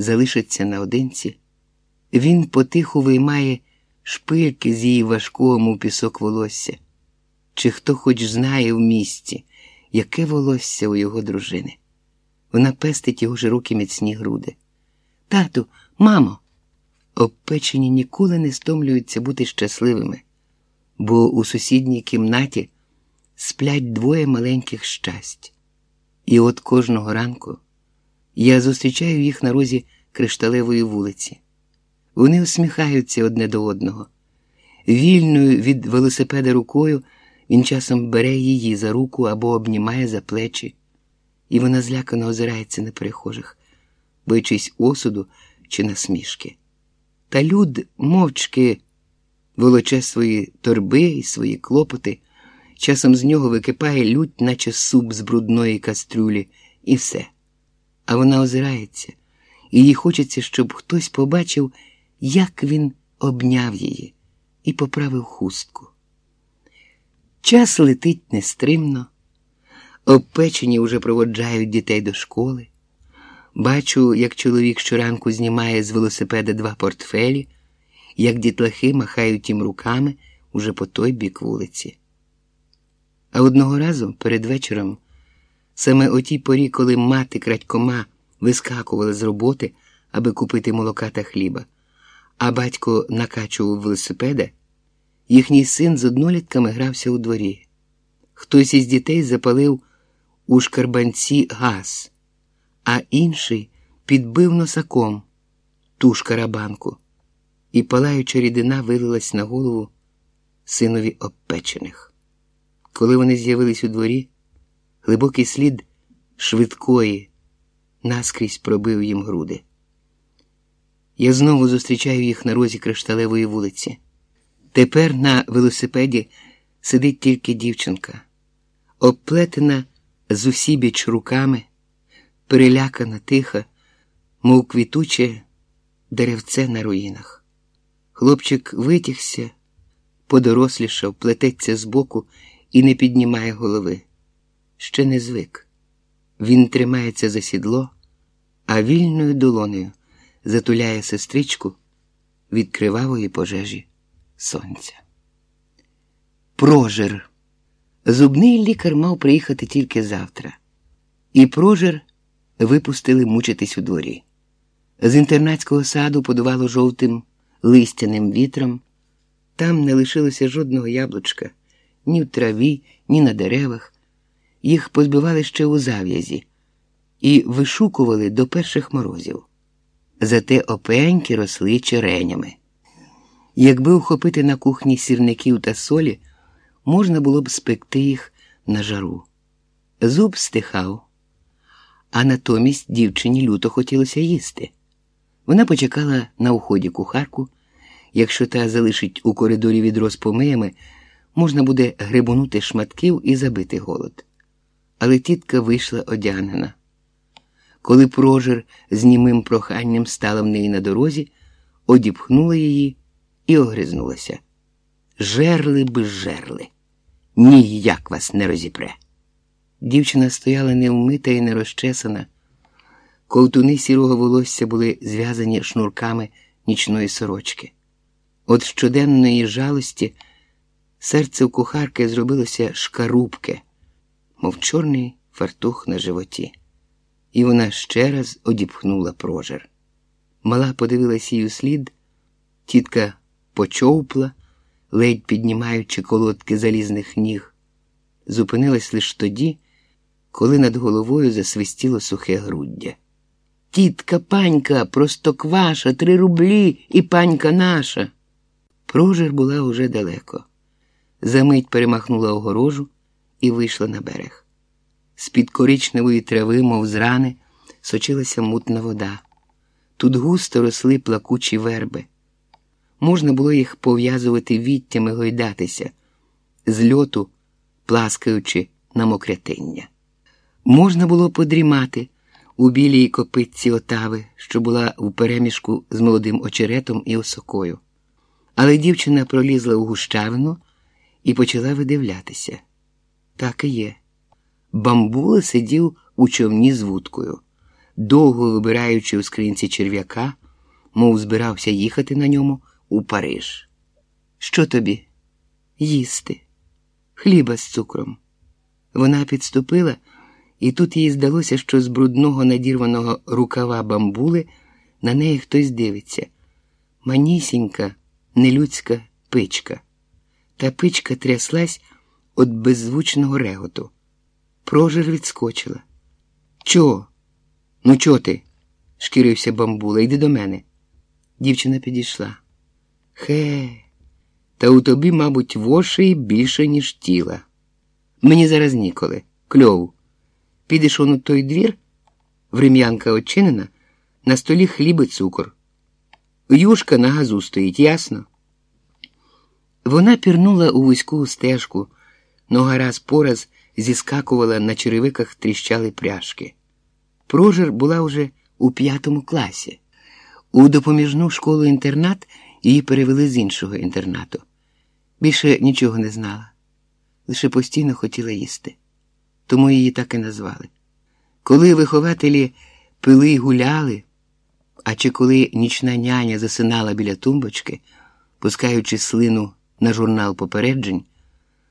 залишиться наодинці, він потиху виймає шпильки з її важкого, мов пісок волосся. Чи хто хоч знає в місті, яке волосся у його дружини? Вона пестить його широкі міцні груди. Тату, мамо, обпечені ніколи не стомлюються бути щасливими, бо у сусідній кімнаті сплять двоє маленьких щастя. І от кожного ранку я зустрічаю їх на розі кришталевої вулиці. Вони усміхаються одне до одного. Вільною від велосипеда рукою він часом бере її за руку або обнімає за плечі, і вона злякано озирається на перехожих, боячись осуду чи насмішки. Та люд мовчки волоче свої торби і свої клопоти, часом з нього википає лють, наче суп з брудної кастрюлі, і все. А вона озирається, і їй хочеться, щоб хтось побачив, як він обняв її і поправив хустку. Час летить нестримно, обпечені уже проводжають дітей до школи. Бачу, як чоловік щоранку знімає з велосипеда два портфелі, як дітлахи махають їм руками уже по той бік вулиці. А одного разу перед вечором, саме о тій порі, коли мати крадькома вискакувала з роботи, аби купити молока та хліба, а батько накачував велосипеда, їхній син з однолітками грався у дворі. Хтось із дітей запалив у шкарбанці газ, а інший підбив носаком ту шкарабанку, і палаюча рідина вилилась на голову синові обпечених. Коли вони з'явились у дворі, глибокий слід швидкої наскрізь пробив їм груди. Я знову зустрічаю їх на розі кришталевої вулиці. Тепер на велосипеді сидить тільки дівчинка, обплетена з усібіч руками, перелякана, тиха, мов квітуче деревце на руїнах. Хлопчик витягся, подорослішав, плететься збоку і не піднімає голови. Ще не звик. Він тримається за сідло, а вільною долонею затуляє сестричку від кривавої пожежі сонця. Прожир. Зубний лікар мав приїхати тільки завтра, і прожир випустили мучитись у дворі. З інтернатського саду подувало жовтим листяним вітром. Там не лишилося жодного яблучка ні в траві, ні на деревах. Їх позбивали ще у зав'язі і вишукували до перших морозів. Зате опеньки росли черенями. Якби ухопити на кухні сірників та солі, можна було б спекти їх на жару. Зуб стихав, а натомість дівчині люто хотілося їсти. Вона почекала на уході кухарку. Якщо та залишить у коридорі відро з помиями, можна буде грибунути шматків і забити голод. Але тітка вийшла одягнена. Коли прожир з німим проханням стала в неї на дорозі, одіпхнула її і огризнулася. Жерли б жерли, ніяк вас не розіпре. Дівчина стояла невмита і нерозчесана. Ковтуни сірого волосся були зв'язані шнурками нічної сорочки. От щоденної жалості серце у кухарки зробилося шкарубке, мов чорний фартух на животі, і вона ще раз одіпхнула прожер. Мала подивилась у слід, тітка почовпла, ледь піднімаючи колодки залізних ніг, зупинилась лише тоді, коли над головою засвистіло сухе груддя. Тітка, панька, просто кваша, три рублі і панька наша. Прожир була уже далеко. Замить перемахнула огорожу і вийшла на берег. З-під коричневої трави, мов з рани, сочилася мутна вода. Тут густо росли плакучі верби. Можна було їх пов'язувати віттями гойдатися, з льоту пласкаючи на мокрятиння. Можна було подрімати у білій копитці отави, що була в переміжку з молодим очеретом і осокою. Але дівчина пролізла у гущавину і почала видивлятися. Так і є. Бамбула сидів у човні з вудкою. довго вибираючи у скринці черв'яка, мов збирався їхати на ньому у Париж. Що тобі? Їсти, хліба з цукром. Вона підступила, і тут їй здалося, що з брудного надірваного рукава бамбули на неї хтось дивиться. Манісінька, нелюдська пичка. Та пичка тряслась від беззвучного реготу. Прожир відскочила. Чого? Ну, чого ти? шкірився бамбула. Йди до мене. Дівчина підійшла. Хе, та у тобі, мабуть, воші більше, ніж тіла. Мені зараз ніколи. Кльов. Підеш он у той двір, врем'янка очинена, на столі хліб і цукор. Юшка на газу стоїть, ясно? Вона пірнула у вузьку стежку, нога раз по раз зіскакувала на черевиках тріщали пряжки. Прожир була уже у п'ятому класі. У допоміжну школу інтернат її перевели з іншого інтернату. Більше нічого не знала, лише постійно хотіла їсти, тому її так і назвали. Коли вихователі пили й гуляли, а чи коли нічна няня засинала біля тумбочки, пускаючи слину на журнал попереджень,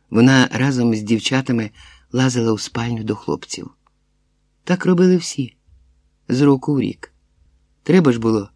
вона разом з дівчатами лазила у спальню до хлопців. Так робили всі з року в рік. Треба ж було